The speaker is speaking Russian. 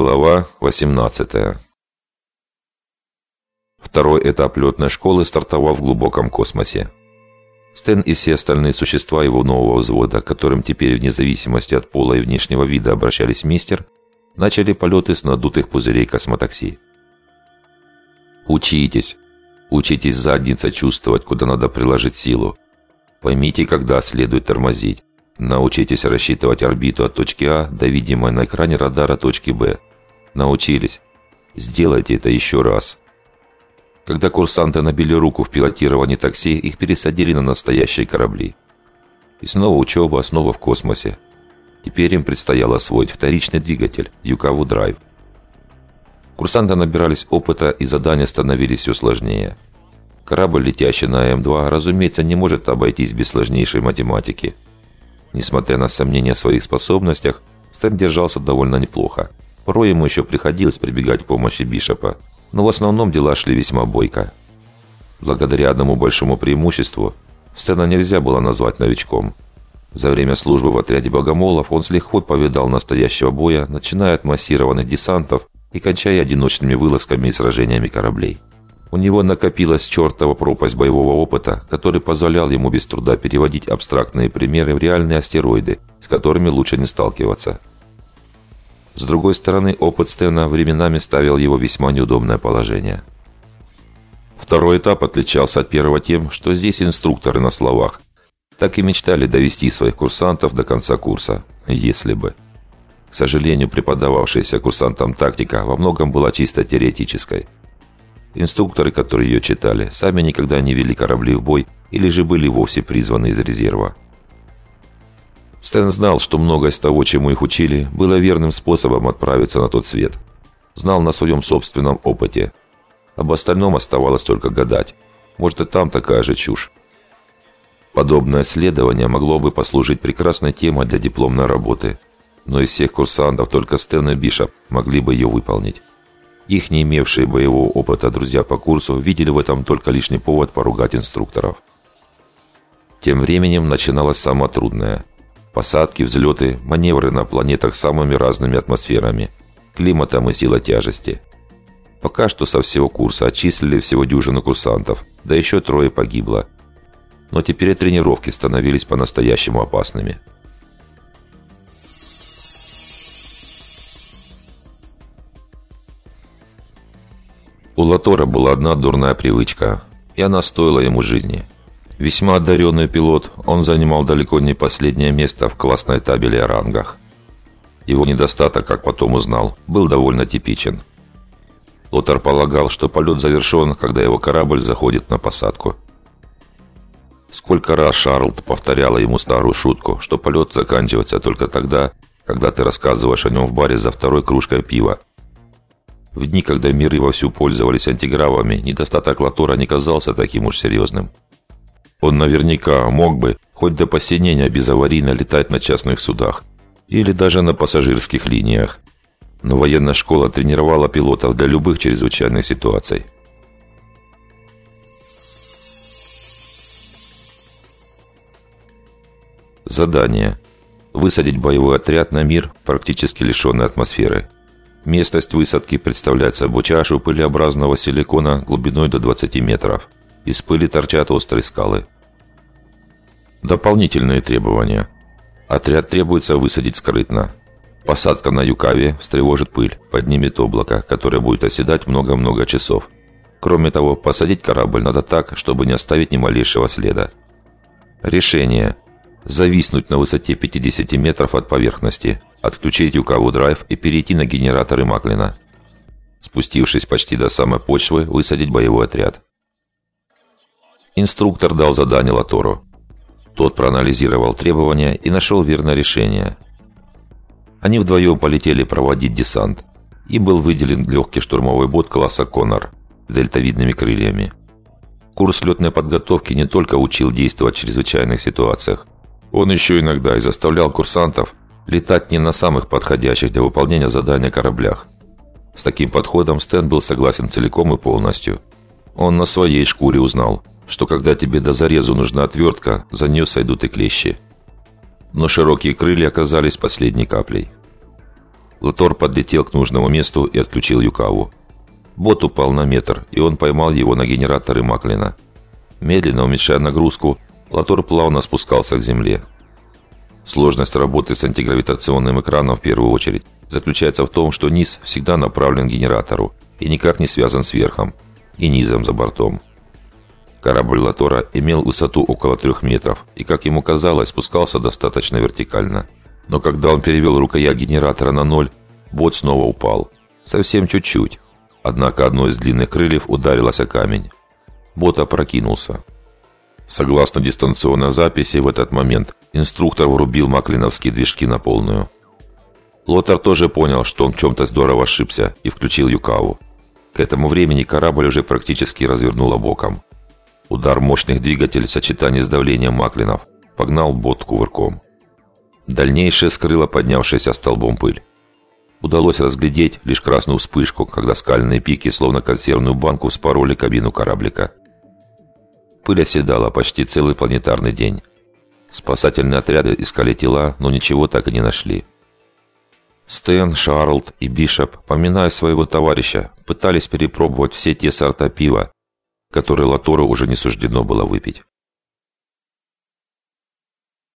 Глава 18. Второй этап летной школы стартовал в глубоком космосе. Стэн и все остальные существа его нового взвода, которым теперь вне зависимости от пола и внешнего вида обращались мистер, начали полеты с надутых пузырей космотакси. Учитесь. Учитесь задница чувствовать, куда надо приложить силу. Поймите, когда следует тормозить. Научитесь рассчитывать орбиту от точки А до видимой на экране радара точки Б. Научились. Сделайте это еще раз. Когда курсанты набили руку в пилотировании такси, их пересадили на настоящие корабли. И снова учеба, снова в космосе. Теперь им предстояло освоить вторичный двигатель Юкаву Драйв. Курсанты набирались опыта, и задания становились все сложнее. Корабль, летящий на М2, разумеется, не может обойтись без сложнейшей математики – Несмотря на сомнения в своих способностях, Стэн держался довольно неплохо. Порой ему еще приходилось прибегать к помощи Бишопа, но в основном дела шли весьма бойко. Благодаря одному большому преимуществу, Стэна нельзя было назвать новичком. За время службы в отряде богомолов он с лихвой повидал настоящего боя, начиная от массированных десантов и кончая одиночными вылазками и сражениями кораблей. У него накопилась чертова пропасть боевого опыта, который позволял ему без труда переводить абстрактные примеры в реальные астероиды, с которыми лучше не сталкиваться. С другой стороны, опыт Стена временами ставил его в весьма неудобное положение. Второй этап отличался от первого тем, что здесь инструкторы на словах так и мечтали довести своих курсантов до конца курса, если бы. К сожалению, преподававшаяся курсантам тактика во многом была чисто теоретической – Инструкторы, которые ее читали, сами никогда не вели корабли в бой или же были вовсе призваны из резерва. Стэн знал, что многое из того, чему их учили, было верным способом отправиться на тот свет. Знал на своем собственном опыте. Об остальном оставалось только гадать. Может и там такая же чушь. Подобное исследование могло бы послужить прекрасной темой для дипломной работы. Но из всех курсантов только Стэн и Бишоп могли бы ее выполнить. Их не имевшие боевого опыта друзья по курсу видели в этом только лишний повод поругать инструкторов. Тем временем начиналось самое трудное. Посадки, взлеты, маневры на планетах с самыми разными атмосферами, климатом и силой тяжести. Пока что со всего курса отчислили всего дюжину курсантов, да еще трое погибло. Но теперь тренировки становились по-настоящему опасными. У Латора была одна дурная привычка, и она стоила ему жизни. Весьма одаренный пилот, он занимал далеко не последнее место в классной табеле о рангах. Его недостаток, как потом узнал, был довольно типичен. Лотар полагал, что полет завершен, когда его корабль заходит на посадку. Сколько раз Шарлд повторяла ему старую шутку, что полет заканчивается только тогда, когда ты рассказываешь о нем в баре за второй кружкой пива, в дни, когда миры вовсю пользовались антигравами, недостаток Латора не казался таким уж серьезным. Он наверняка мог бы, хоть до посинения безаварийно летать на частных судах или даже на пассажирских линиях. Но военная школа тренировала пилотов для любых чрезвычайных ситуаций. Задание. Высадить боевой отряд на мир, практически лишенный атмосферы – Местность высадки представляет собой чашу пылеобразного силикона глубиной до 20 метров. Из пыли торчат острые скалы. Дополнительные требования. Отряд требуется высадить скрытно. Посадка на Юкаве встревожит пыль, поднимет облако, которое будет оседать много-много часов. Кроме того, посадить корабль надо так, чтобы не оставить ни малейшего следа. Решение. Зависнуть на высоте 50 метров от поверхности, отключить Юкаву драйв и перейти на генераторы Маклина. Спустившись почти до самой почвы, высадить боевой отряд. Инструктор дал задание Латору. Тот проанализировал требования и нашел верное решение. Они вдвоем полетели проводить десант. Им был выделен легкий штурмовой бот класса «Коннор» с дельтовидными крыльями. Курс летной подготовки не только учил действовать в чрезвычайных ситуациях, он еще иногда и заставлял курсантов летать не на самых подходящих для выполнения задания кораблях. С таким подходом Стэн был согласен целиком и полностью. Он на своей шкуре узнал, что когда тебе до зарезу нужна отвертка, за нее сойдут и клещи. Но широкие крылья оказались последней каплей. Латор подлетел к нужному месту и отключил Юкаву. Бот упал на метр, и он поймал его на генераторы Маклина. Медленно уменьшая нагрузку, Латор плавно спускался к земле. Сложность работы с антигравитационным экраном в первую очередь заключается в том, что низ всегда направлен к генератору и никак не связан с верхом и низом за бортом. Корабль Латора имел высоту около трех метров и, как ему казалось, спускался достаточно вертикально. Но когда он перевел рукоять генератора на ноль, бот снова упал. Совсем чуть-чуть. Однако одно из длинных крыльев ударилось о камень. Бот опрокинулся. Согласно дистанционной записи, в этот момент инструктор врубил маклиновские движки на полную. Лотар тоже понял, что он в чем-то здорово ошибся и включил Юкаву. К этому времени корабль уже практически развернуло боком. Удар мощных двигателей в сочетании с давлением Маклинов погнал бот кувырком. Дальнейшее скрыло поднявшаяся столбом пыль. Удалось разглядеть лишь красную вспышку, когда скальные пики, словно консервную банку, спороли кабину кораблика. Пыль оседала почти целый планетарный день. Спасательные отряды искали тела, но ничего так и не нашли. Стэн, Шарлд и Бишоп, поминая своего товарища, пытались перепробовать все те сорта пива, которые Латору уже не суждено было выпить.